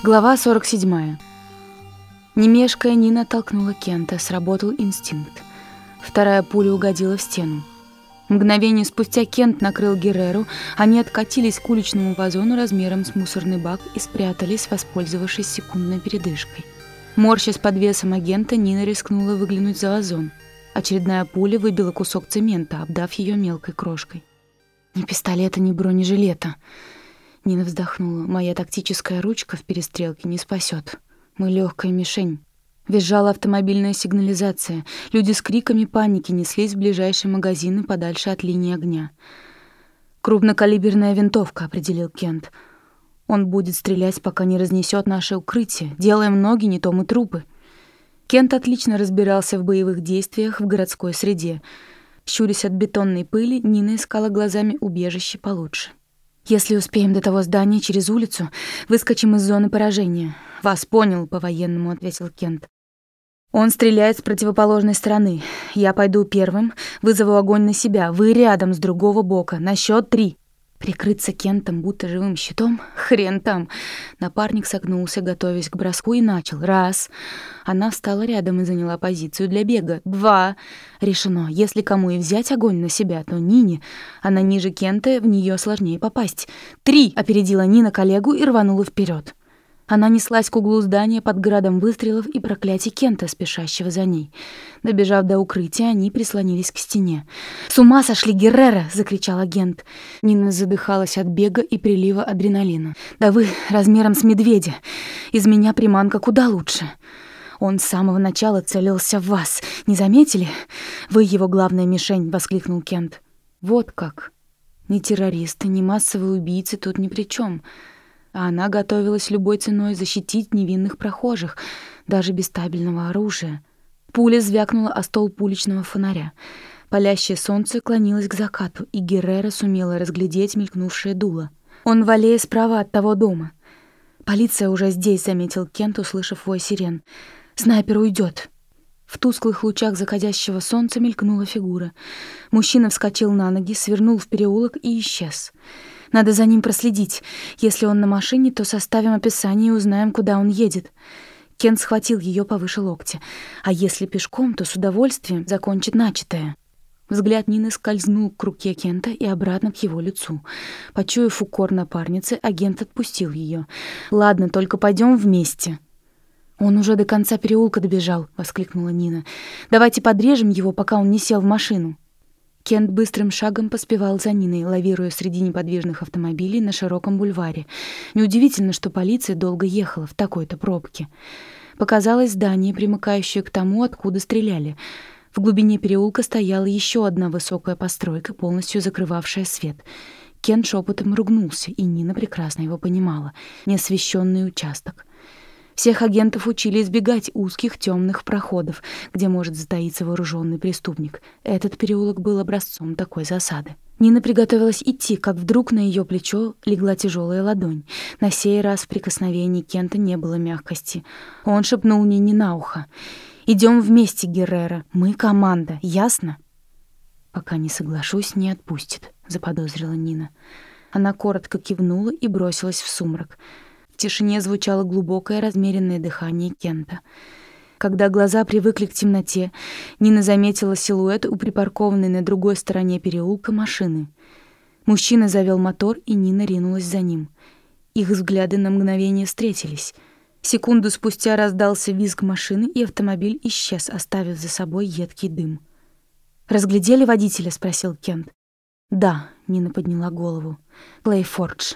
Глава 47. Немешкая Нина толкнула Кента, сработал инстинкт. Вторая пуля угодила в стену. Мгновение спустя Кент накрыл Герреру, они откатились к уличному вазону размером с мусорный бак и спрятались, воспользовавшись секундной передышкой. Морщась под весом агента, Нина рискнула выглянуть за вазон. Очередная пуля выбила кусок цемента, обдав ее мелкой крошкой. Ни пистолета, ни бронежилета. Нина вздохнула. Моя тактическая ручка в перестрелке не спасет. Мы легкая мишень. Визжала автомобильная сигнализация. Люди с криками паники неслись в ближайшие магазины подальше от линии огня. «Крупнокалиберная винтовка», — определил Кент. «Он будет стрелять, пока не разнесет наше укрытие. Делаем ноги, не то мы трупы». Кент отлично разбирался в боевых действиях в городской среде. Щурясь от бетонной пыли, Нина искала глазами убежище получше. Если успеем до того здания через улицу, выскочим из зоны поражения. Вас понял, по-военному ответил Кент. Он стреляет с противоположной стороны. Я пойду первым, вызову огонь на себя. Вы рядом с другого бока. На счет три. Прикрыться Кентом, будто живым щитом? Хрен там. Напарник согнулся, готовясь к броску, и начал. Раз. Она встала рядом и заняла позицию для бега. Два. Решено. Если кому и взять огонь на себя, то Нине. Она ниже Кента, в нее сложнее попасть. Три. Опередила Нина коллегу и рванула вперед. Она неслась к углу здания под градом выстрелов и проклятий Кента, спешащего за ней. Добежав до укрытия, они прислонились к стене. «С ума сошли, Геррера!» — закричал агент. Нина задыхалась от бега и прилива адреналина. «Да вы размером с медведя! Из меня приманка куда лучше!» Он с самого начала целился в вас. Не заметили? Вы его главная мишень, воскликнул Кент. Вот как. Ни террористы, ни массовые убийцы тут ни при чем а она готовилась любой ценой защитить невинных прохожих, даже без стабильного оружия. Пуля звякнула о стол уличного фонаря. Палящее солнце клонилось к закату, и Геррера сумела разглядеть мелькнувшее дуло. Он в аллее справа от того дома. «Полиция уже здесь», — заметил Кент, услышав вой сирен. «Снайпер уйдет. В тусклых лучах заходящего солнца мелькнула фигура. Мужчина вскочил на ноги, свернул в переулок и исчез. Надо за ним проследить. Если он на машине, то составим описание и узнаем, куда он едет. Кен схватил ее повыше локтя. А если пешком, то с удовольствием закончит начатое. Взгляд Нины скользнул к руке Кента и обратно к его лицу. Почуяв укор напарницы, агент отпустил ее. «Ладно, только пойдем вместе». «Он уже до конца переулка добежал», — воскликнула Нина. «Давайте подрежем его, пока он не сел в машину». Кент быстрым шагом поспевал за Ниной, лавируя среди неподвижных автомобилей на широком бульваре. Неудивительно, что полиция долго ехала в такой-то пробке. Показалось здание, примыкающее к тому, откуда стреляли. В глубине переулка стояла еще одна высокая постройка, полностью закрывавшая свет. Кент шепотом ругнулся, и Нина прекрасно его понимала. Неосвещенный участок. Всех агентов учили избегать узких темных проходов, где может затаиться вооруженный преступник. Этот переулок был образцом такой засады. Нина приготовилась идти, как вдруг на ее плечо легла тяжелая ладонь. На сей раз в прикосновении Кента не было мягкости. Он шепнул Нине на ухо. «Идем вместе, Геррера. Мы команда. Ясно?» «Пока не соглашусь, не отпустит», — заподозрила Нина. Она коротко кивнула и бросилась в сумрак тишине звучало глубокое размеренное дыхание Кента. Когда глаза привыкли к темноте, Нина заметила силуэт у припаркованной на другой стороне переулка машины. Мужчина завел мотор, и Нина ринулась за ним. Их взгляды на мгновение встретились. Секунду спустя раздался визг машины, и автомобиль исчез, оставив за собой едкий дым. «Разглядели водителя?» — спросил Кент. «Да», — Нина подняла голову. «Клейфордж».